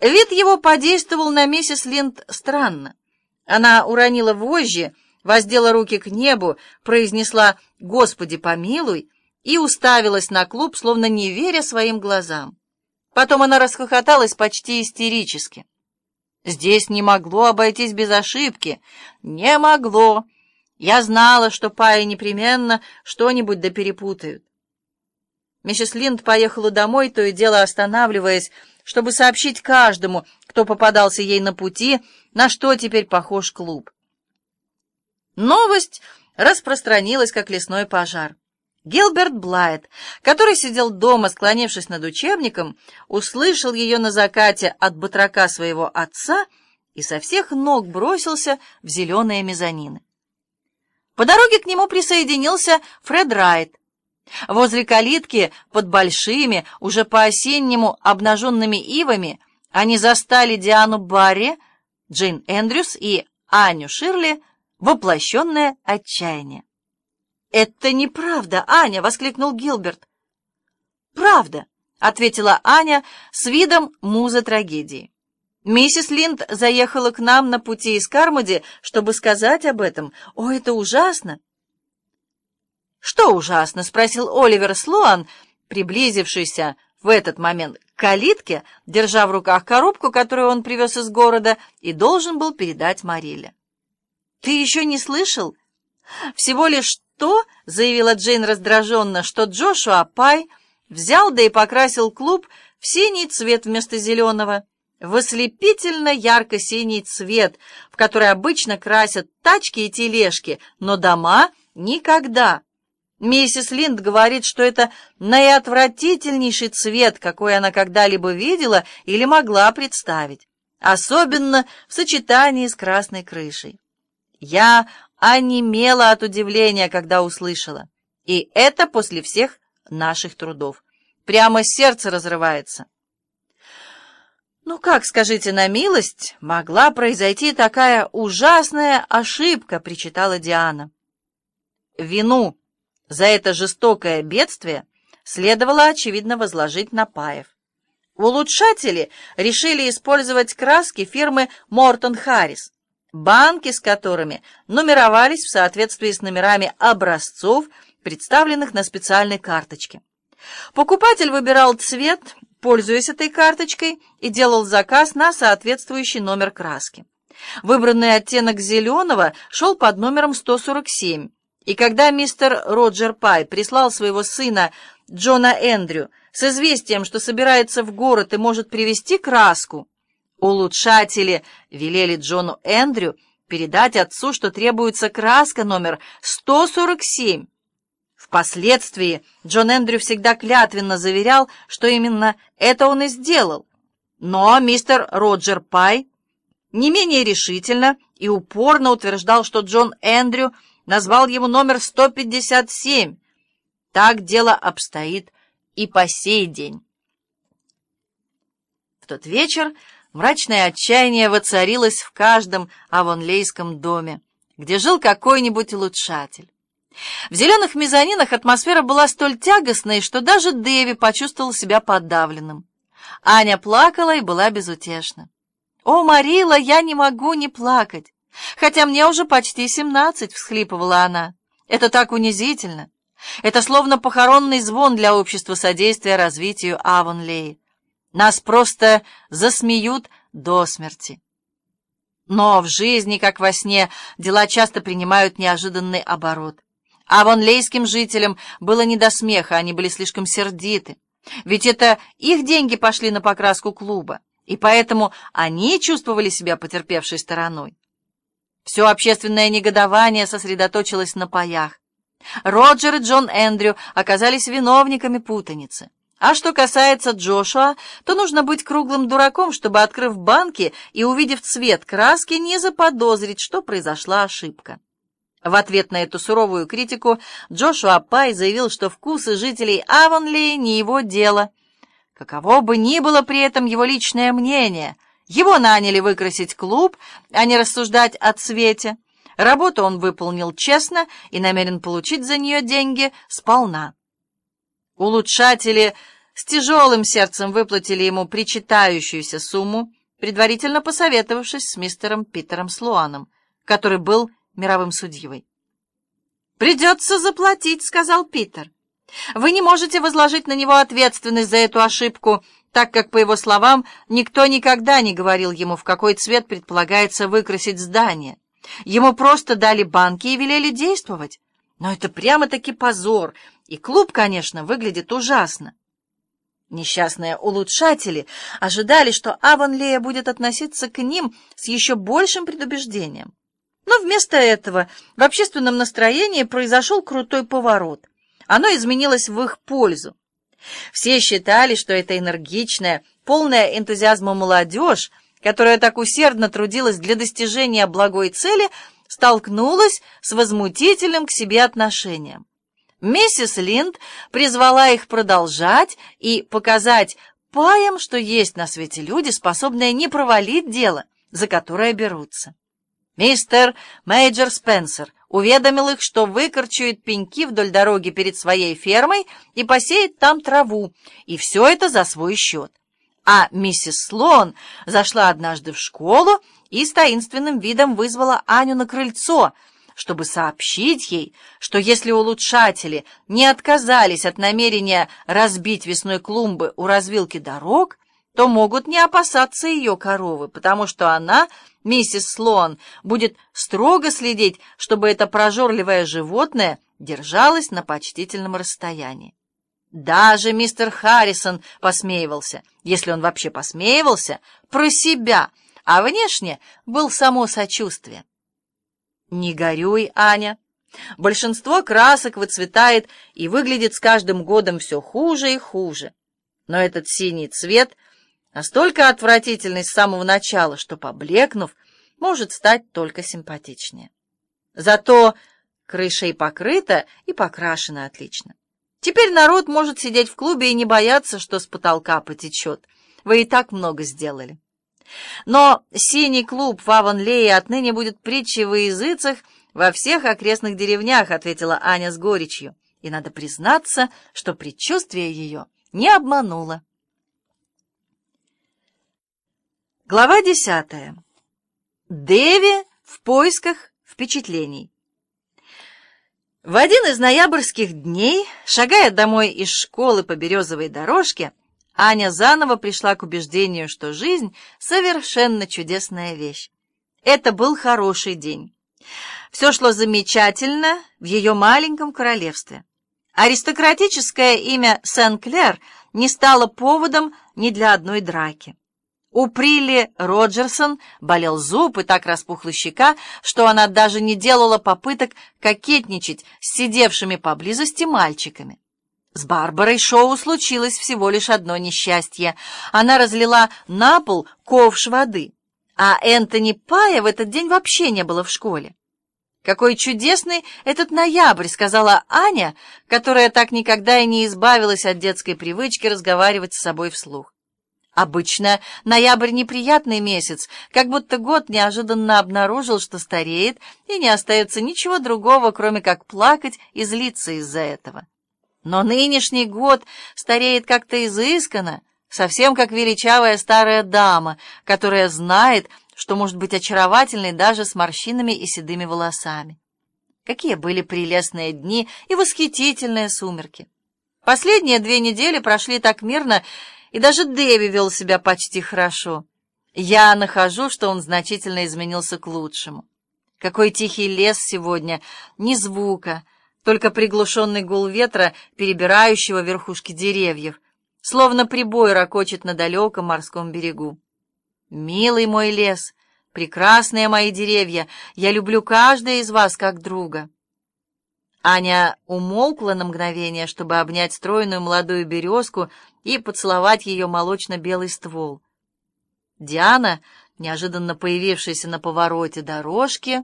Вид его подействовал на миссис Линд странно. Она уронила вожжи, воздела руки к небу, произнесла «Господи, помилуй!» и уставилась на клуб, словно не веря своим глазам. Потом она расхохоталась почти истерически. Здесь не могло обойтись без ошибки. Не могло. Я знала, что паи непременно что-нибудь да перепутают. Миссис Линд поехала домой, то и дело останавливаясь, чтобы сообщить каждому, кто попадался ей на пути, на что теперь похож клуб. Новость распространилась, как лесной пожар. Гилберт Блайт, который сидел дома, склонившись над учебником, услышал ее на закате от батрака своего отца и со всех ног бросился в зеленые мезонины. По дороге к нему присоединился Фред Райт, Возле калитки, под большими, уже по-осеннему обнаженными ивами, они застали Диану Барри, Джейн Эндрюс и Аню Ширли, воплощенное отчаяние. «Это неправда, Аня!» — воскликнул Гилберт. «Правда!» — ответила Аня с видом музы трагедии. «Миссис Линд заехала к нам на пути из Кармоди, чтобы сказать об этом. О, это ужасно!» «Что ужасно?» — спросил Оливер Слоан, приблизившийся в этот момент к калитке, держа в руках коробку, которую он привез из города и должен был передать Мариле. «Ты еще не слышал?» «Всего лишь то», — заявила Джейн раздраженно, что Джошуа Пай взял да и покрасил клуб в синий цвет вместо зеленого, в ослепительно ярко-синий цвет, в который обычно красят тачки и тележки, но дома никогда. Миссис Линд говорит, что это наиотвратительнейший цвет, какой она когда-либо видела или могла представить, особенно в сочетании с красной крышей. Я онемела от удивления, когда услышала. И это после всех наших трудов. Прямо сердце разрывается. Ну как, скажите на милость, могла произойти такая ужасная ошибка, причитала Диана. Вину за это жестокое бедствие следовало, очевидно, возложить на Паев. Улучшатели решили использовать краски фирмы Мортон Харрис, банки с которыми нумеровались в соответствии с номерами образцов, представленных на специальной карточке. Покупатель выбирал цвет, пользуясь этой карточкой, и делал заказ на соответствующий номер краски. Выбранный оттенок зеленого шел под номером 147, и когда мистер Роджер Пай прислал своего сына Джона Эндрю с известием, что собирается в город и может привезти краску, улучшатели велели Джону Эндрю передать отцу, что требуется краска номер 147. Впоследствии Джон Эндрю всегда клятвенно заверял, что именно это он и сделал. Но мистер Роджер Пай не менее решительно и упорно утверждал, что Джон Эндрю — назвал его номер 157. Так дело обстоит и по сей день. В тот вечер мрачное отчаяние воцарилось в каждом авонлейском доме, где жил какой-нибудь улучшатель. В зеленых мезонинах атмосфера была столь тягостной, что даже Дэви почувствовал себя подавленным. Аня плакала и была безутешна. «О, Марила, я не могу не плакать! Хотя мне уже почти семнадцать, — всхлипывала она. Это так унизительно. Это словно похоронный звон для общества содействия развитию Авонлеи. Нас просто засмеют до смерти. Но в жизни, как во сне, дела часто принимают неожиданный оборот. Авонлейским жителям было не до смеха, они были слишком сердиты. Ведь это их деньги пошли на покраску клуба, и поэтому они чувствовали себя потерпевшей стороной. Все общественное негодование сосредоточилось на паях. Роджер и Джон Эндрю оказались виновниками путаницы. А что касается Джошуа, то нужно быть круглым дураком, чтобы, открыв банки и увидев цвет краски, не заподозрить, что произошла ошибка. В ответ на эту суровую критику Джошуа Пай заявил, что вкусы жителей Авонли не его дело. Каково бы ни было при этом его личное мнение — его наняли выкрасить клуб, а не рассуждать о цвете. Работу он выполнил честно и намерен получить за нее деньги сполна. Улучшатели с тяжелым сердцем выплатили ему причитающуюся сумму, предварительно посоветовавшись с мистером Питером Слуаном, который был мировым судьей. «Придется заплатить», — сказал Питер. «Вы не можете возложить на него ответственность за эту ошибку, так как, по его словам, никто никогда не говорил ему, в какой цвет предполагается выкрасить здание. Ему просто дали банки и велели действовать. Но это прямо-таки позор, и клуб, конечно, выглядит ужасно. Несчастные улучшатели ожидали, что Аванлея будет относиться к ним с еще большим предубеждением. Но вместо этого в общественном настроении произошел крутой поворот. Оно изменилось в их пользу. Все считали, что эта энергичная, полная энтузиазма молодежь, которая так усердно трудилась для достижения благой цели, столкнулась с возмутительным к себе отношением. Миссис Линд призвала их продолжать и показать паям, что есть на свете люди, способные не провалить дело, за которое берутся. Мистер Мейджор Спенсер уведомил их, что выкорчует пеньки вдоль дороги перед своей фермой и посеет там траву, и все это за свой счет. А миссис Слоун зашла однажды в школу и с таинственным видом вызвала Аню на крыльцо, чтобы сообщить ей, что если улучшатели не отказались от намерения разбить весной клумбы у развилки дорог, то могут не опасаться ее коровы, потому что она, миссис Слоан, будет строго следить, чтобы это прожорливое животное держалось на почтительном расстоянии. Даже мистер Харрисон посмеивался, если он вообще посмеивался, про себя, а внешне был само сочувствие. Не горюй, Аня. Большинство красок выцветает и выглядит с каждым годом все хуже и хуже. Но этот синий цвет — Настолько отвратительный с самого начала, что, поблекнув, может стать только симпатичнее. Зато крыша и покрыта, и покрашена отлично. Теперь народ может сидеть в клубе и не бояться, что с потолка потечет. Вы и так много сделали. Но синий клуб в Аванлее отныне будет притчей во языцах во всех окрестных деревнях, ответила Аня с горечью. И надо признаться, что предчувствие ее не обмануло. Глава десятая. Деви в поисках впечатлений. В один из ноябрьских дней, шагая домой из школы по березовой дорожке, Аня заново пришла к убеждению, что жизнь — совершенно чудесная вещь. Это был хороший день. Все шло замечательно в ее маленьком королевстве. Аристократическое имя Сен-Клер не стало поводом ни для одной драки. У Прилли Роджерсон болел зуб и так распухла щека, что она даже не делала попыток кокетничать с сидевшими поблизости мальчиками. С Барбарой Шоу случилось всего лишь одно несчастье. Она разлила на пол ковш воды, а Энтони Пая в этот день вообще не было в школе. «Какой чудесный этот ноябрь!» — сказала Аня, которая так никогда и не избавилась от детской привычки разговаривать с собой вслух. Обычно ноябрь неприятный месяц, как будто год неожиданно обнаружил, что стареет, и не остается ничего другого, кроме как плакать и злиться из-за этого. Но нынешний год стареет как-то изысканно, совсем как величавая старая дама, которая знает, что может быть очаровательной даже с морщинами и седыми волосами. Какие были прелестные дни и восхитительные сумерки! Последние две недели прошли так мирно, и даже Дэви вел себя почти хорошо. Я нахожу, что он значительно изменился к лучшему. Какой тихий лес сегодня, ни звука, только приглушенный гул ветра, перебирающего верхушки деревьев, словно прибой ракочет на далеком морском берегу. Милый мой лес, прекрасные мои деревья, я люблю каждое из вас как друга. Аня умолкла на мгновение, чтобы обнять стройную молодую березку и поцеловать ее молочно-белый ствол. Диана, неожиданно появившаяся на повороте дорожки,